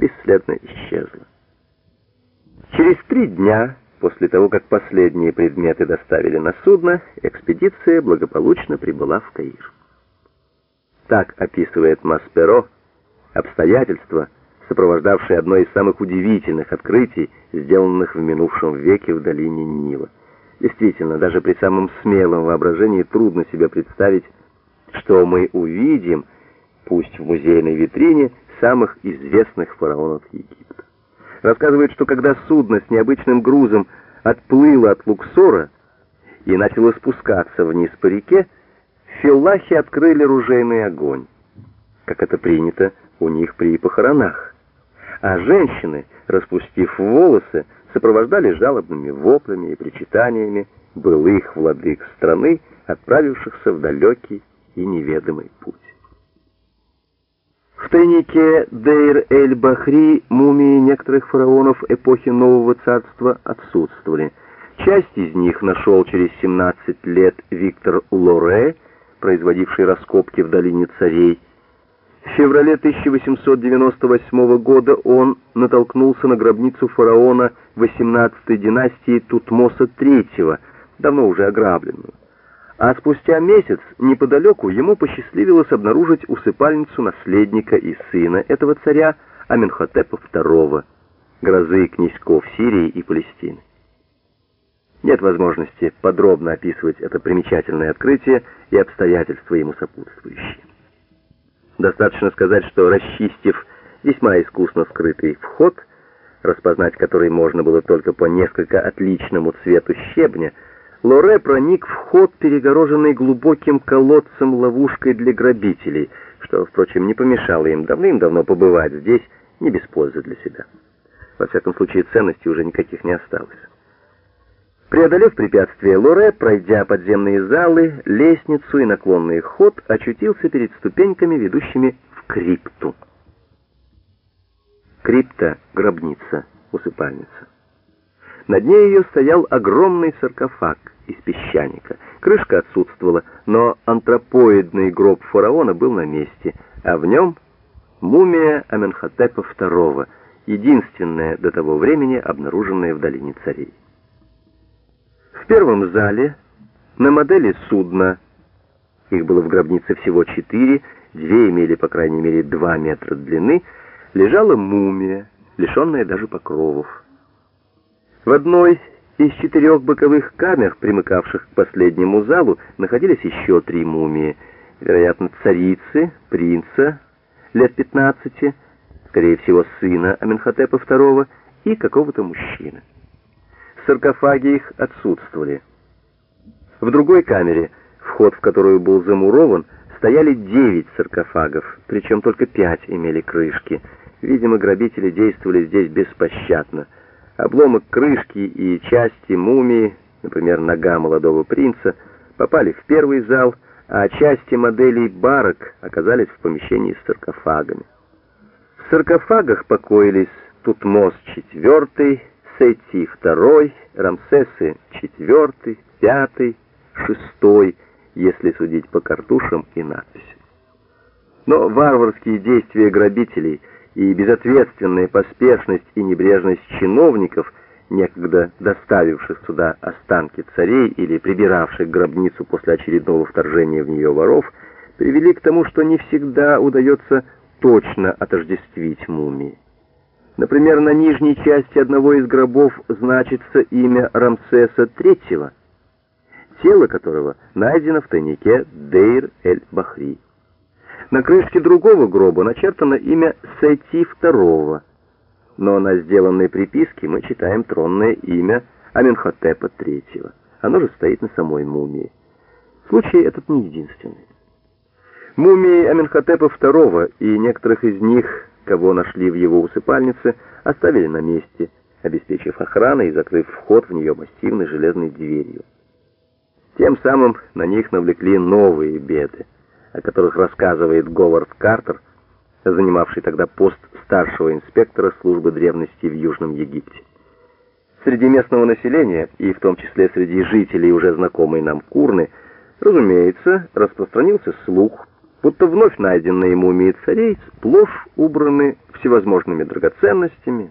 бесследно исчезла. Через три дня после того, как последние предметы доставили на судно, экспедиция благополучно прибыла в Каир. Так описывает Масперо обстоятельства, сопровождавшие одно из самых удивительных открытий, сделанных в минувшем веке в долине Нила. Действительно, даже при самом смелом воображении трудно себе представить, что мы увидим, пусть в музейной витрине, самых известных фараонов Египта. Рассказывает, что когда судно с необычным грузом отплыло от Луксора и начало спускаться вниз по реке, филлахи открыли ружейный огонь, как это принято у них при похоронах. А женщины, распустив волосы, сопровождали жалобными воплями и причитаниями былых владык страны, отправившихся в далекий и неведомый путь. В тайнике Дейр-эль-Бахри мумии некоторых фараонов эпохи Нового Царства отсутствовали. Часть из них нашел через 17 лет Виктор Лоре, производивший раскопки в долине царей. В феврале 1898 года он натолкнулся на гробницу фараона 18-й династии Тутмоса III, давно уже ограбленную а спустя месяц неподалеку ему посчастливилось обнаружить усыпальницу наследника и сына этого царя Аменхотепа II, грозы князьков Сирии и Палестины. Нет возможности подробно описывать это примечательное открытие и обстоятельства ему сопутствующие. Достаточно сказать, что расчистив весьма искусно скрытый вход, распознать который можно было только по несколько отличному цвету щебня, Лоре проник в ход, перегороженный глубоким колодцем-ловушкой для грабителей, что, впрочем, не помешало им давным-давно побывать здесь, не без пользы для себя. Во всяком случае, ценностей уже никаких не осталось. Преодолев препятствие, Лоре, пройдя подземные залы, лестницу и наклонный ход, очутился перед ступеньками, ведущими в крипту. Крипта — гробница, усыпальница. На дне ее стоял огромный саркофаг из песчаника. Крышка отсутствовала, но антропоидный гроб фараона был на месте, а в нем мумия Аменхотепа II, единственная до того времени обнаруженная в долине царей. В первом зале на модели судна, их было в гробнице всего четыре, две имели по крайней мере два метра длины, лежала мумия, лишенная даже покровов. В одной из четырех боковых камер, примыкавших к последнему залу, находились еще три мумии, вероятно, царицы, принца, лет 15, скорее всего, сына Аменхотепа II и какого-то мужчины. Саркофаги их отсутствовали. В другой камере, вход в которую был замурован, стояли девять саркофагов, причем только пять имели крышки. Видимо, грабители действовали здесь беспощадно — Обломок крышки и части мумии, например, нога молодого принца, попали в первый зал, а части моделей барок оказались в помещении с саркофагами. В саркофагах покоились Тутмос IV, Сети II, Рамсесы IV, V, VI, если судить по картушам и надписям. Но варварские действия грабителей – и безответственная поспешность и небрежность чиновников, некогда доставивших сюда останки царей или прибиравших гробницу после очередного вторжения в нее воров, привели к тому, что не всегда удается точно отождествить мумии. Например, на нижней части одного из гробов значится имя Рамсеса III, тело которого найдено в тайнике Дейр-эль-Бахри. На крышке другого гроба начертано имя Сети II, но на сделанной приписке мы читаем тронное имя Аменхотепа III. Оно же стоит на самой мумии. Случай этот не единственный. Мумии Аменхотепа II и некоторых из них, кого нашли в его усыпальнице, оставили на месте, обеспечив охрану и закрыв вход в нее массивной железной дверью. Тем самым на них навлекли новые беды о которых рассказывает Говард Картер, занимавший тогда пост старшего инспектора службы древности в Южном Египте. Среди местного населения, и в том числе среди жителей уже знакомой нам Курны, разумеется, распространился слух будто вновь найденные мумии царей сплошь убраны всевозможными драгоценностями,